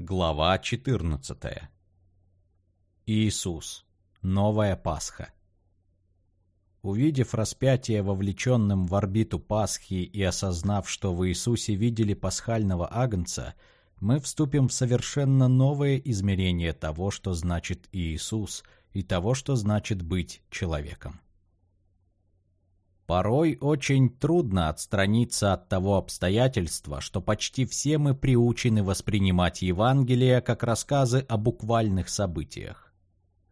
Глава 14. Иисус. Новая Пасха. Увидев распятие вовлеченным в орбиту Пасхи и осознав, что в Иисусе видели пасхального агнца, мы вступим в совершенно новое измерение того, что значит Иисус, и того, что значит быть человеком. Порой очень трудно отстраниться от того обстоятельства, что почти все мы приучены воспринимать Евангелие как рассказы о буквальных событиях.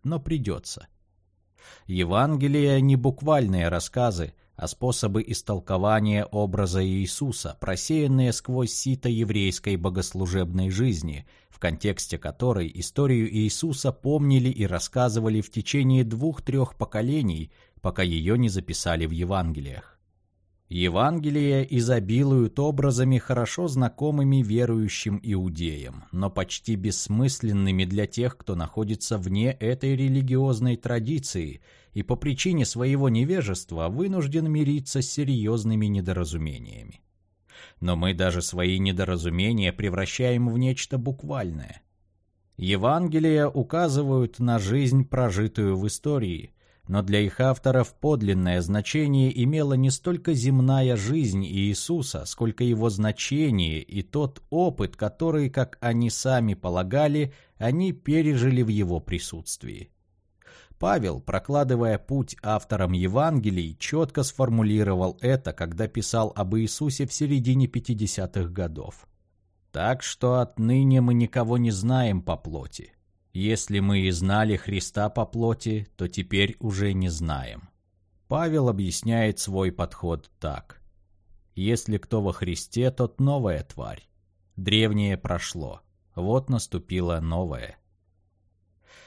Но придется. Евангелие не буквальные рассказы, а способы истолкования образа Иисуса, просеянные сквозь сито еврейской богослужебной жизни, в контексте которой историю Иисуса помнили и рассказывали в течение двух-трех поколений – пока ее не записали в Евангелиях. Евангелия изобилуют образами, хорошо знакомыми верующим иудеям, но почти бессмысленными для тех, кто находится вне этой религиозной традиции и по причине своего невежества вынужден мириться с серьезными недоразумениями. Но мы даже свои недоразумения превращаем в нечто буквальное. Евангелия указывают на жизнь, прожитую в истории, но для их авторов подлинное значение имела не столько земная жизнь Иисуса, сколько его значение и тот опыт, который, как они сами полагали, они пережили в его присутствии. Павел, прокладывая путь авторам Евангелий, четко сформулировал это, когда писал об Иисусе в середине 50-х годов. «Так что отныне мы никого не знаем по плоти. Если мы и знали Христа по плоти, то теперь уже не знаем. Павел объясняет свой подход так. Если кто во Христе, тот новая тварь. Древнее прошло. Вот наступило новое.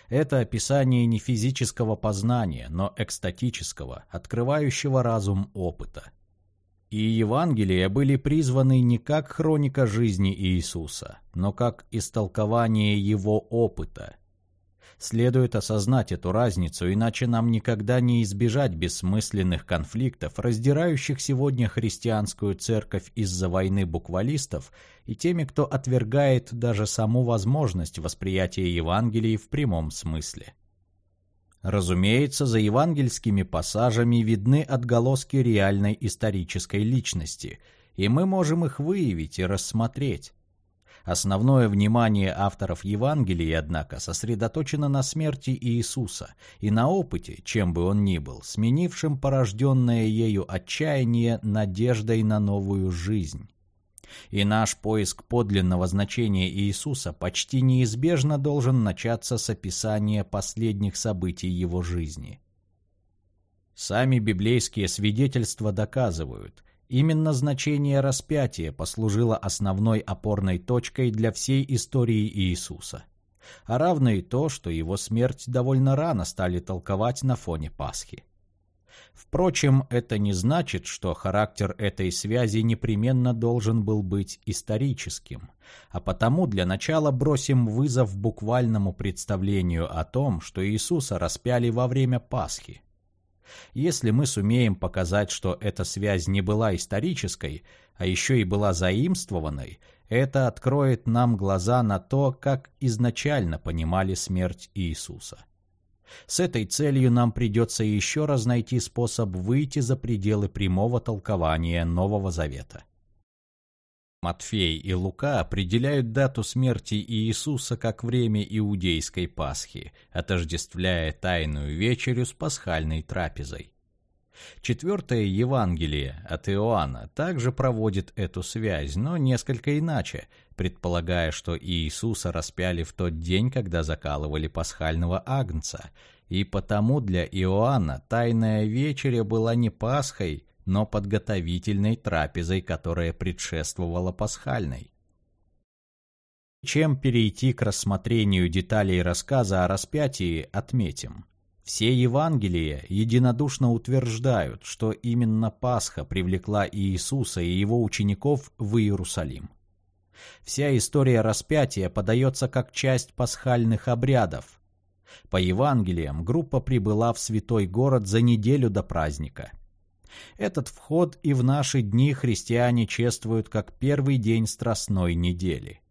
Это описание не физического познания, но экстатического, открывающего разум опыта. И Евангелия были призваны не как хроника жизни Иисуса, но как истолкование его опыта, Следует осознать эту разницу, иначе нам никогда не избежать бессмысленных конфликтов, раздирающих сегодня христианскую церковь из-за войны буквалистов и теми, кто отвергает даже саму возможность восприятия Евангелий в прямом смысле. Разумеется, за евангельскими пассажами видны отголоски реальной исторической личности, и мы можем их выявить и рассмотреть. Основное внимание авторов Евангелия, однако, сосредоточено на смерти Иисуса и на опыте, чем бы он ни был, сменившем порожденное ею отчаяние надеждой на новую жизнь. И наш поиск подлинного значения Иисуса почти неизбежно должен начаться с описания последних событий его жизни. Сами библейские свидетельства доказывают, Именно значение распятия послужило основной опорной точкой для всей истории Иисуса. А равно и то, что его смерть довольно рано стали толковать на фоне Пасхи. Впрочем, это не значит, что характер этой связи непременно должен был быть историческим, а потому для начала бросим вызов буквальному представлению о том, что Иисуса распяли во время Пасхи. Если мы сумеем показать, что эта связь не была исторической, а еще и была заимствованной, это откроет нам глаза на то, как изначально понимали смерть Иисуса. С этой целью нам придется еще раз найти способ выйти за пределы прямого толкования Нового Завета. Матфей и Лука определяют дату смерти Иисуса как время иудейской Пасхи, отождествляя Тайную Вечерю с пасхальной трапезой. Четвертое Евангелие от Иоанна также проводит эту связь, но несколько иначе, предполагая, что Иисуса распяли в тот день, когда закалывали пасхального агнца, и потому для Иоанна Тайная Вечеря была не Пасхой, но подготовительной трапезой, которая предшествовала пасхальной. Чем перейти к рассмотрению деталей рассказа о распятии, отметим. Все Евангелия единодушно утверждают, что именно Пасха привлекла Иисуса и его учеников в Иерусалим. Вся история распятия подается как часть пасхальных обрядов. По Евангелиям группа прибыла в святой город за неделю до праздника. Этот вход и в наши дни христиане чествуют как первый день Страстной недели.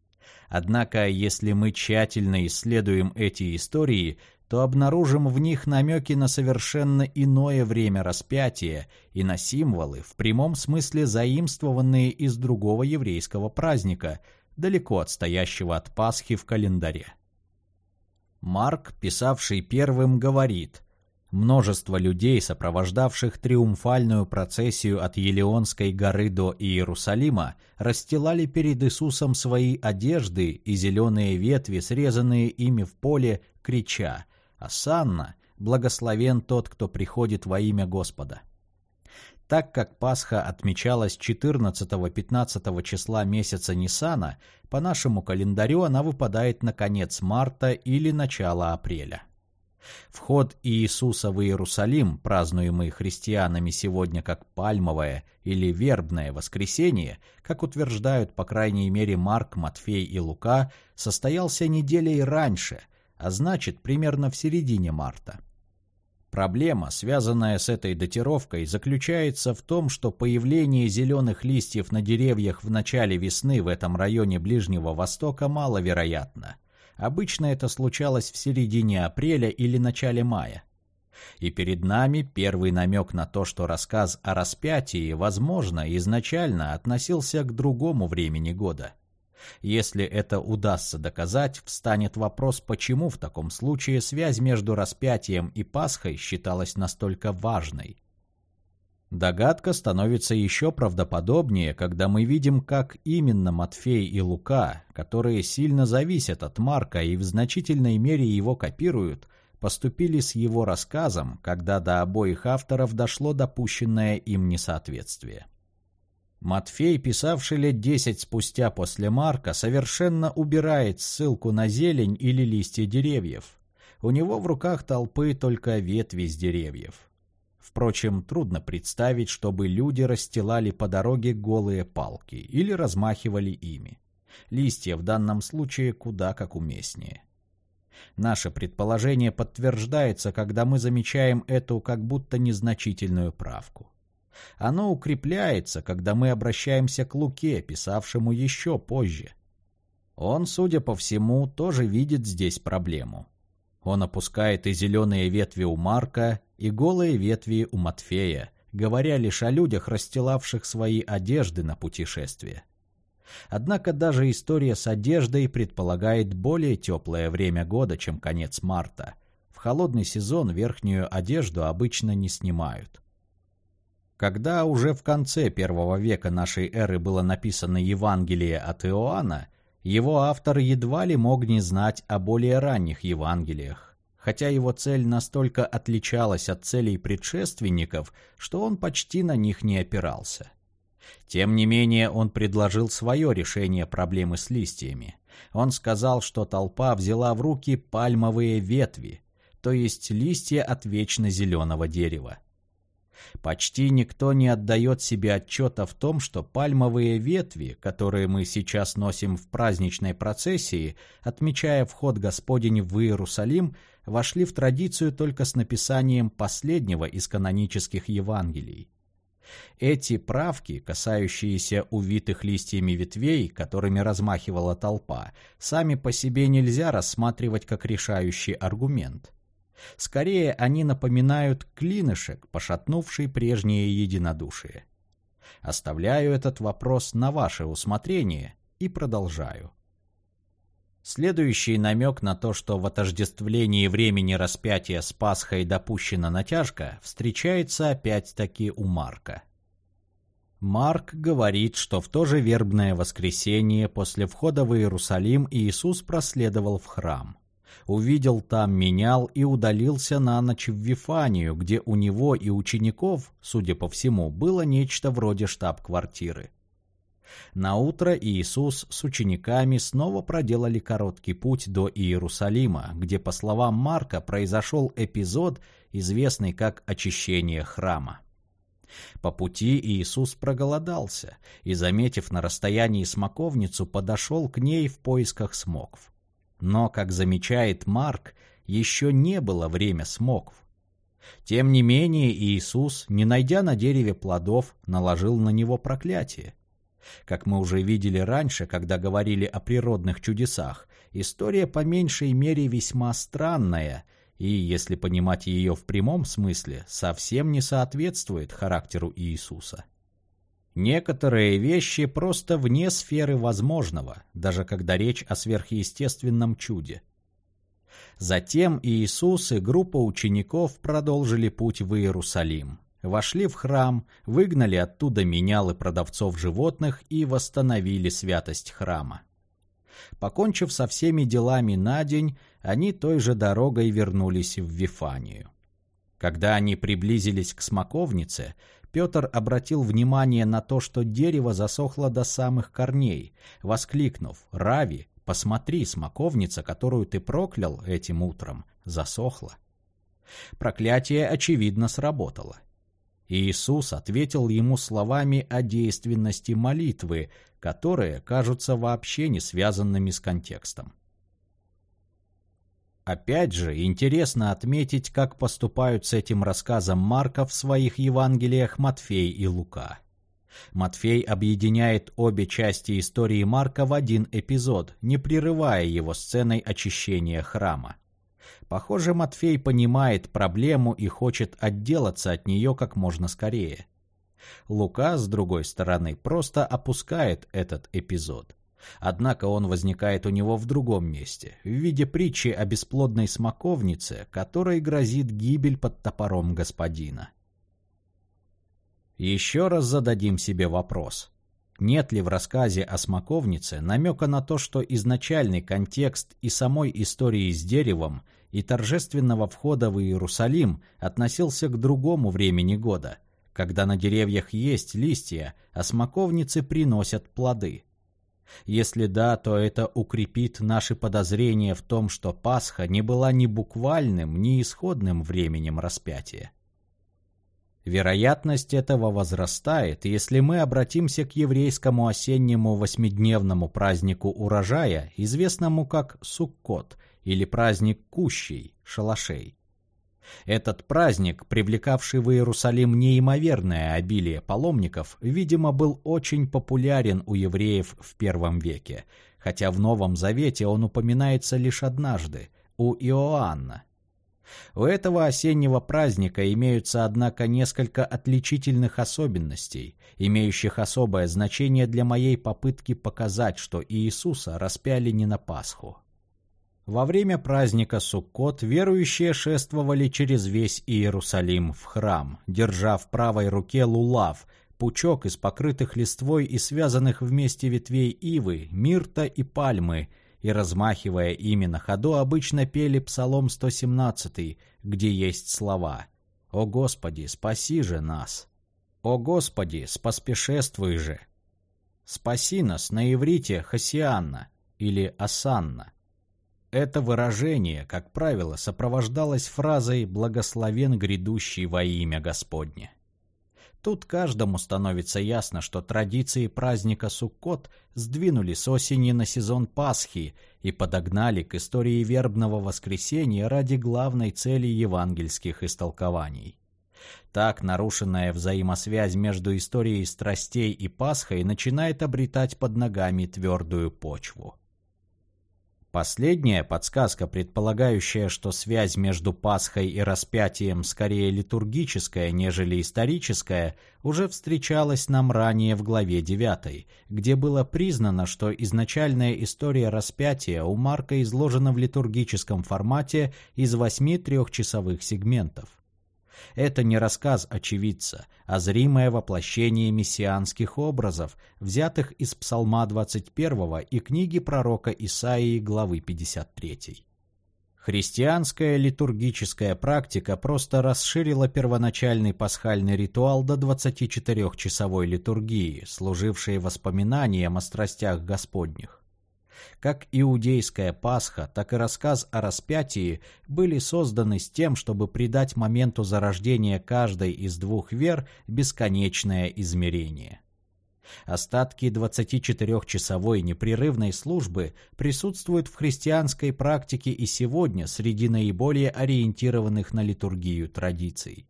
Однако, если мы тщательно исследуем эти истории, то обнаружим в них намеки на совершенно иное время распятия и на символы, в прямом смысле заимствованные из другого еврейского праздника, далеко отстоящего от Пасхи в календаре. Марк, писавший первым, говорит – Множество людей, сопровождавших триумфальную процессию от Елеонской горы до Иерусалима, расстилали перед Иисусом свои одежды и зеленые ветви, срезанные ими в поле, крича «Асанна! Благословен тот, кто приходит во имя Господа!» Так как Пасха отмечалась 14-15 числа месяца Нисана, по нашему календарю она выпадает на конец марта или начало апреля. Вход Иисуса в Иерусалим, празднуемый христианами сегодня как пальмовое или вербное воскресенье, как утверждают по крайней мере Марк, Матфей и Лука, состоялся неделей раньше, а значит примерно в середине марта. Проблема, связанная с этой датировкой, заключается в том, что появление зеленых листьев на деревьях в начале весны в этом районе Ближнего Востока маловероятно – Обычно это случалось в середине апреля или начале мая. И перед нами первый намек на то, что рассказ о распятии, возможно, изначально относился к другому времени года. Если это удастся доказать, встанет вопрос, почему в таком случае связь между распятием и Пасхой считалась настолько важной. Догадка становится еще правдоподобнее, когда мы видим, как именно Матфей и Лука, которые сильно зависят от Марка и в значительной мере его копируют, поступили с его рассказом, когда до обоих авторов дошло допущенное им несоответствие. Матфей, писавший лет десять спустя после Марка, совершенно убирает ссылку на зелень или листья деревьев. У него в руках толпы только ветви с деревьев. Впрочем, трудно представить, чтобы люди расстилали по дороге голые палки или размахивали ими. Листья в данном случае куда как уместнее. Наше предположение подтверждается, когда мы замечаем эту как будто незначительную правку. Оно укрепляется, когда мы обращаемся к Луке, писавшему еще позже. Он, судя по всему, тоже видит здесь проблему. Он опускает и зеленые ветви у Марка, и голые ветви у Матфея, говоря лишь о людях, расстилавших свои одежды на путешествие. Однако даже история с одеждой предполагает более теплое время года, чем конец марта. В холодный сезон верхнюю одежду обычно не снимают. Когда уже в конце первого века нашей эры было написано Евангелие от Иоанна, его автор едва ли мог не знать о более ранних Евангелиях, хотя его цель настолько отличалась от целей предшественников, что он почти на них не опирался. Тем не менее, он предложил свое решение проблемы с листьями. Он сказал, что толпа взяла в руки пальмовые ветви, то есть листья от вечно зеленого дерева. Почти никто не отдает себе отчета в том, что пальмовые ветви, которые мы сейчас носим в праздничной процессии, отмечая вход Господень в Иерусалим, вошли в традицию только с написанием последнего из канонических Евангелий. Эти правки, касающиеся увитых листьями ветвей, которыми размахивала толпа, сами по себе нельзя рассматривать как решающий аргумент – Скорее, они напоминают клинышек, пошатнувший прежнее единодушие. Оставляю этот вопрос на ваше усмотрение и продолжаю. Следующий намек на то, что в отождествлении времени распятия с Пасхой допущена натяжка, встречается опять-таки у Марка. Марк говорит, что в то же вербное воскресенье после входа в Иерусалим Иисус проследовал в храм увидел там менял и удалился на ночь в Вифанию, где у него и учеников, судя по всему, было нечто вроде штаб-квартиры. На утро Иисус с учениками снова проделали короткий путь до Иерусалима, где, по словам Марка, произошел эпизод, известный как очищение храма. По пути Иисус проголодался и, заметив на расстоянии смоковницу, подошел к ней в поисках смокв. Но, как замечает Марк, еще не было время смокв. Тем не менее Иисус, не найдя на дереве плодов, наложил на него проклятие. Как мы уже видели раньше, когда говорили о природных чудесах, история по меньшей мере весьма странная и, если понимать ее в прямом смысле, совсем не соответствует характеру Иисуса. Некоторые вещи просто вне сферы возможного, даже когда речь о сверхъестественном чуде. Затем Иисус и группа учеников продолжили путь в Иерусалим. Вошли в храм, выгнали оттуда менял и продавцов животных и восстановили святость храма. Покончив со всеми делами на день, они той же дорогой вернулись в Вифанию. Когда они приблизились к смоковнице, Петр обратил внимание на то, что дерево засохло до самых корней, воскликнув «Рави, посмотри, смоковница, которую ты проклял этим утром, засохла». Проклятие, очевидно, сработало. Иисус ответил ему словами о действенности молитвы, которые кажутся вообще не связанными с контекстом. Опять же, интересно отметить, как поступают с этим рассказом Марка в своих Евангелиях Матфей и Лука. Матфей объединяет обе части истории Марка в один эпизод, не прерывая его сценой очищения храма. Похоже, Матфей понимает проблему и хочет отделаться от нее как можно скорее. Лука, с другой стороны, просто опускает этот эпизод. Однако он возникает у него в другом месте, в виде притчи о бесплодной смоковнице, которой грозит гибель под топором господина. Еще раз зададим себе вопрос. Нет ли в рассказе о смоковнице намека на то, что изначальный контекст и самой истории с деревом и торжественного входа в Иерусалим относился к другому времени года, когда на деревьях есть листья, а смоковницы приносят плоды. Если да, то это укрепит наши подозрения в том, что Пасха не была ни буквальным, ни исходным временем распятия. Вероятность этого возрастает, если мы обратимся к еврейскому осеннему восьмидневному празднику урожая, известному как Суккот или праздник Кущей, шалашей. Этот праздник, привлекавший в Иерусалим неимоверное обилие паломников, видимо, был очень популярен у евреев в первом веке, хотя в Новом Завете он упоминается лишь однажды, у Иоанна, у этого осеннего праздника имеются, однако, несколько отличительных особенностей, имеющих особое значение для моей попытки показать, что Иисуса распяли не на Пасху. Во время праздника Суккот верующие шествовали через весь Иерусалим в храм, держа в правой руке лулав, пучок из покрытых листвой и связанных вместе ветвей ивы, мирта и пальмы – и, размахивая ими на ходу, обычно пели Псалом 117, где есть слова «О Господи, спаси же нас! О Господи, споспешествуй же! Спаси нас на иврите Хасианна или Асанна». Это выражение, как правило, сопровождалось фразой «благословен грядущий во имя Господне». Тут каждому становится ясно, что традиции праздника Суккот сдвинули с осени на сезон Пасхи и подогнали к истории вербного воскресения ради главной цели евангельских истолкований. Так нарушенная взаимосвязь между историей страстей и Пасхой начинает обретать под ногами твердую почву. Последняя подсказка, предполагающая, что связь между Пасхой и распятием скорее литургическая, нежели историческая, уже встречалась нам ранее в главе 9, где было признано, что изначальная история распятия у Марка изложена в литургическом формате из восьми трехчасовых сегментов. Это не рассказ очевидца, а зримое воплощение мессианских образов, взятых из Псалма 21 и книги пророка Исаии главы 53. Христианская литургическая практика просто расширила первоначальный пасхальный ритуал до 24-часовой литургии, служившей воспоминанием о страстях Господних. Как иудейская Пасха, так и рассказ о распятии были созданы с тем, чтобы придать моменту зарождения каждой из двух вер бесконечное измерение. Остатки 24-часовой непрерывной службы присутствуют в христианской практике и сегодня среди наиболее ориентированных на литургию традиций.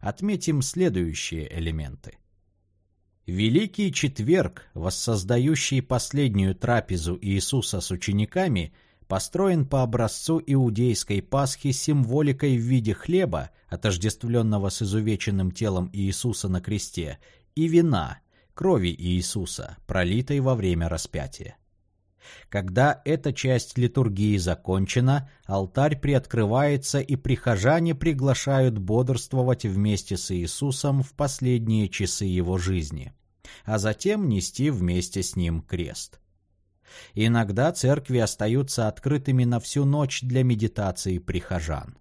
Отметим следующие элементы. Великий Четверг, воссоздающий последнюю трапезу Иисуса с учениками, построен по образцу иудейской Пасхи символикой в виде хлеба, отождествленного с изувеченным телом Иисуса на кресте, и вина, крови Иисуса, пролитой во время распятия. Когда эта часть литургии закончена, алтарь приоткрывается и прихожане приглашают бодрствовать вместе с Иисусом в последние часы его жизни, а затем нести вместе с ним крест. Иногда церкви остаются открытыми на всю ночь для медитации прихожан.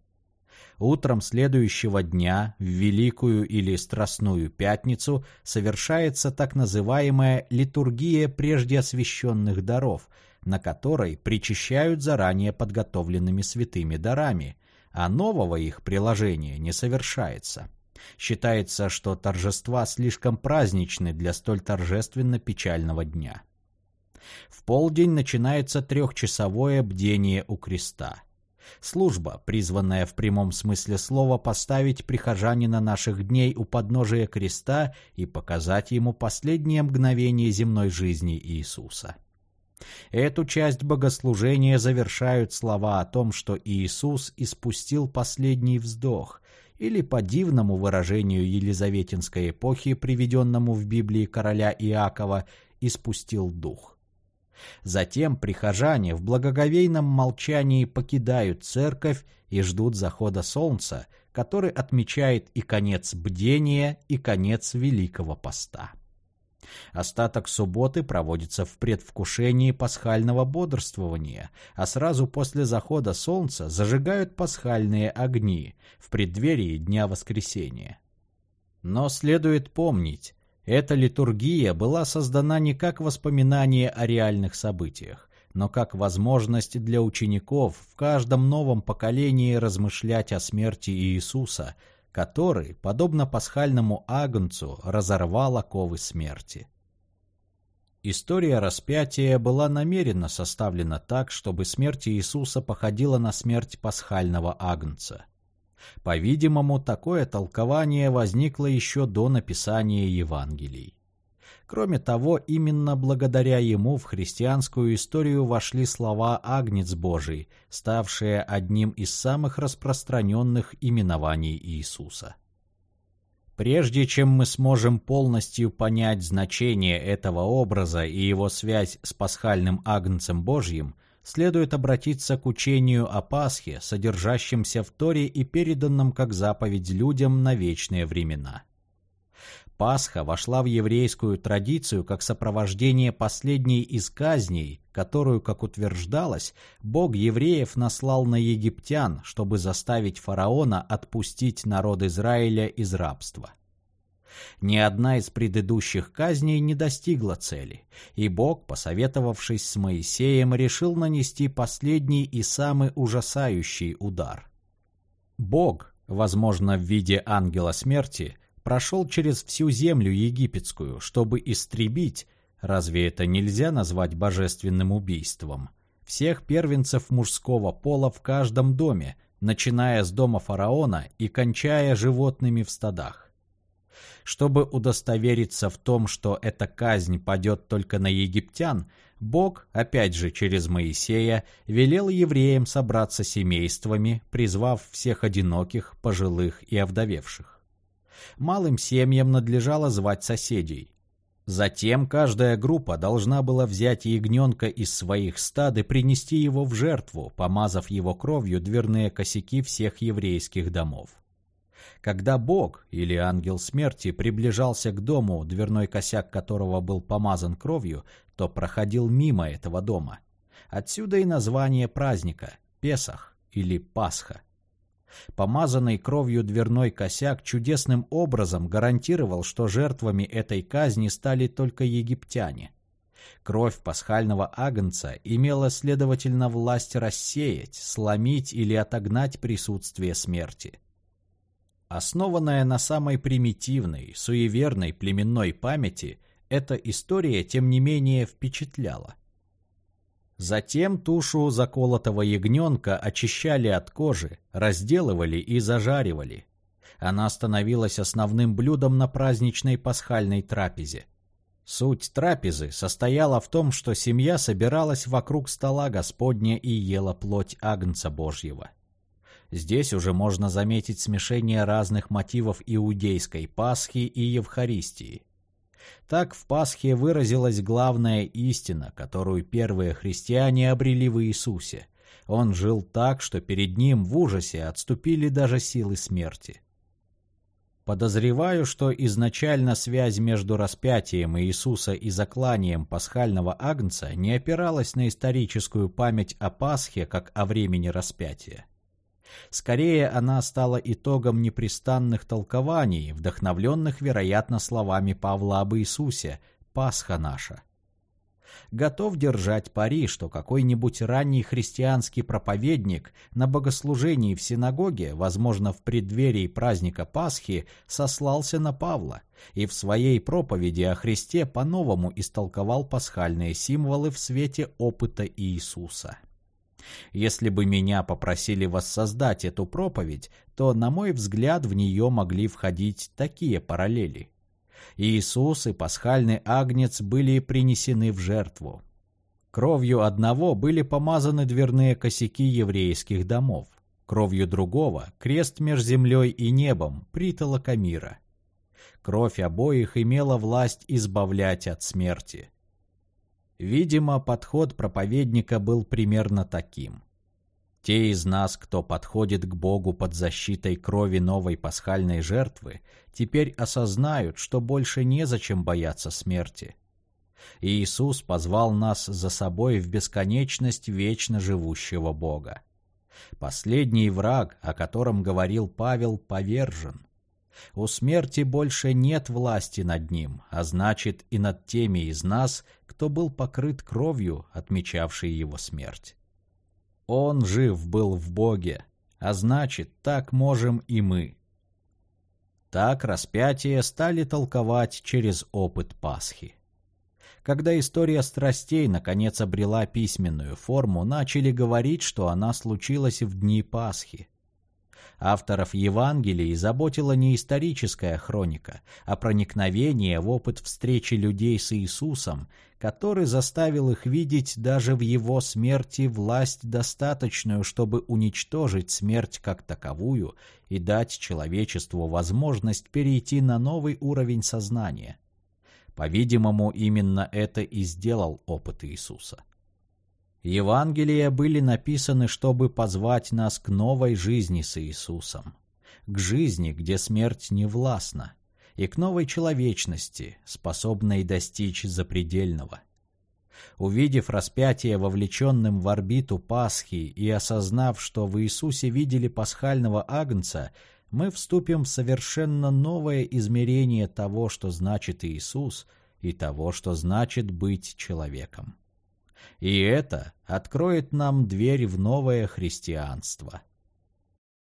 Утром следующего дня, в Великую или Страстную Пятницу, совершается так называемая литургия прежде освященных даров, на которой причащают заранее подготовленными святыми дарами, а нового их приложения не совершается. Считается, что торжества слишком праздничны для столь торжественно-печального дня. В полдень начинается трехчасовое бдение у креста. Служба, призванная в прямом смысле слова поставить прихожанина наших дней у подножия креста и показать ему последнее мгновение земной жизни Иисуса. Эту часть богослужения завершают слова о том, что Иисус испустил последний вздох, или по дивному выражению Елизаветинской эпохи, приведенному в Библии короля Иакова, испустил дух. Затем прихожане в благоговейном молчании покидают церковь и ждут захода солнца, который отмечает и конец бдения, и конец Великого Поста. Остаток субботы проводится в предвкушении пасхального бодрствования, а сразу после захода солнца зажигают пасхальные огни в преддверии Дня Воскресения. Но следует помнить, эта литургия была создана не как воспоминание о реальных событиях, но как возможность для учеников в каждом новом поколении размышлять о смерти Иисуса, который, подобно пасхальному агнцу, разорвал оковы смерти. История распятия была намеренно составлена так, чтобы смерть Иисуса походила на смерть пасхального агнца. По-видимому, такое толкование возникло еще до написания Евангелий. Кроме того, именно благодаря ему в христианскую историю вошли слова «Агнец Божий», ставшие одним из самых распространенных именований Иисуса. Прежде чем мы сможем полностью понять значение этого образа и его связь с пасхальным Агнцем Божьим – следует обратиться к учению о Пасхе, содержащемся в Торе и переданном как заповедь людям на вечные времена. Пасха вошла в еврейскую традицию как сопровождение последней из казней, которую, как утверждалось, Бог евреев наслал на египтян, чтобы заставить фараона отпустить народ Израиля из рабства. Ни одна из предыдущих казней не достигла цели, и Бог, посоветовавшись с Моисеем, решил нанести последний и самый ужасающий удар. Бог, возможно, в виде ангела смерти, прошел через всю землю египетскую, чтобы истребить, разве это нельзя назвать божественным убийством, всех первенцев мужского пола в каждом доме, начиная с дома фараона и кончая животными в стадах. Чтобы удостовериться в том, что эта казнь падет только на египтян, Бог, опять же через Моисея, велел евреям собраться семействами, призвав всех одиноких, пожилых и овдовевших. Малым семьям надлежало звать соседей. Затем каждая группа должна была взять ягненка из своих стад и принести его в жертву, помазав его кровью дверные косяки всех еврейских домов. Когда Бог или ангел смерти приближался к дому, дверной косяк которого был помазан кровью, то проходил мимо этого дома. Отсюда и название праздника – Песах или Пасха. Помазанный кровью дверной косяк чудесным образом гарантировал, что жертвами этой казни стали только египтяне. Кровь пасхального агнца имела, следовательно, власть рассеять, сломить или отогнать присутствие смерти. Основанная на самой примитивной, суеверной племенной памяти, эта история, тем не менее, впечатляла. Затем тушу заколотого ягненка очищали от кожи, разделывали и зажаривали. Она становилась основным блюдом на праздничной пасхальной трапезе. Суть трапезы состояла в том, что семья собиралась вокруг стола Господня и ела плоть Агнца Божьего. Здесь уже можно заметить смешение разных мотивов иудейской Пасхи и Евхаристии. Так в Пасхе выразилась главная истина, которую первые христиане обрели в Иисусе. Он жил так, что перед ним в ужасе отступили даже силы смерти. Подозреваю, что изначально связь между распятием Иисуса и закланием пасхального агнца не опиралась на историческую память о Пасхе как о времени распятия. Скорее, она стала итогом непрестанных толкований, вдохновленных, вероятно, словами Павла об Иисусе «Пасха наша». Готов держать пари, что какой-нибудь ранний христианский проповедник на богослужении в синагоге, возможно, в преддверии праздника Пасхи, сослался на Павла и в своей проповеди о Христе по-новому истолковал пасхальные символы в свете опыта Иисуса. Если бы меня попросили воссоздать эту проповедь, то, на мой взгляд, в нее могли входить такие параллели. Иисус и пасхальный агнец были принесены в жертву. Кровью одного были помазаны дверные косяки еврейских домов, кровью другого — крест между землей и небом, притолока мира. Кровь обоих имела власть избавлять от смерти. Видимо, подход проповедника был примерно таким. Те из нас, кто подходит к Богу под защитой крови новой пасхальной жертвы, теперь осознают, что больше незачем бояться смерти. Иисус позвал нас за собой в бесконечность вечно живущего Бога. Последний враг, о котором говорил Павел, повержен. У смерти больше нет власти над ним, а значит и над теми из нас, кто был покрыт кровью, отмечавшей его смерть. Он жив был в Боге, а значит, так можем и мы. Так распятие стали толковать через опыт Пасхи. Когда история страстей наконец обрела письменную форму, начали говорить, что она случилась в дни Пасхи. Авторов Евангелий заботила не историческая хроника, а проникновение в опыт встречи людей с Иисусом, который заставил их видеть даже в его смерти власть достаточную, чтобы уничтожить смерть как таковую и дать человечеству возможность перейти на новый уровень сознания. По-видимому, именно это и сделал опыт Иисуса. Евангелия были написаны, чтобы позвать нас к новой жизни с Иисусом, к жизни, где смерть не властна, и к новой человечности, способной достичь запредельного. Увидев распятие вовлеченным в орбиту Пасхи и осознав, что в Иисусе видели пасхального агнца, мы вступим в совершенно новое измерение того, что значит Иисус, и того, что значит быть человеком. И это откроет нам дверь в новое христианство.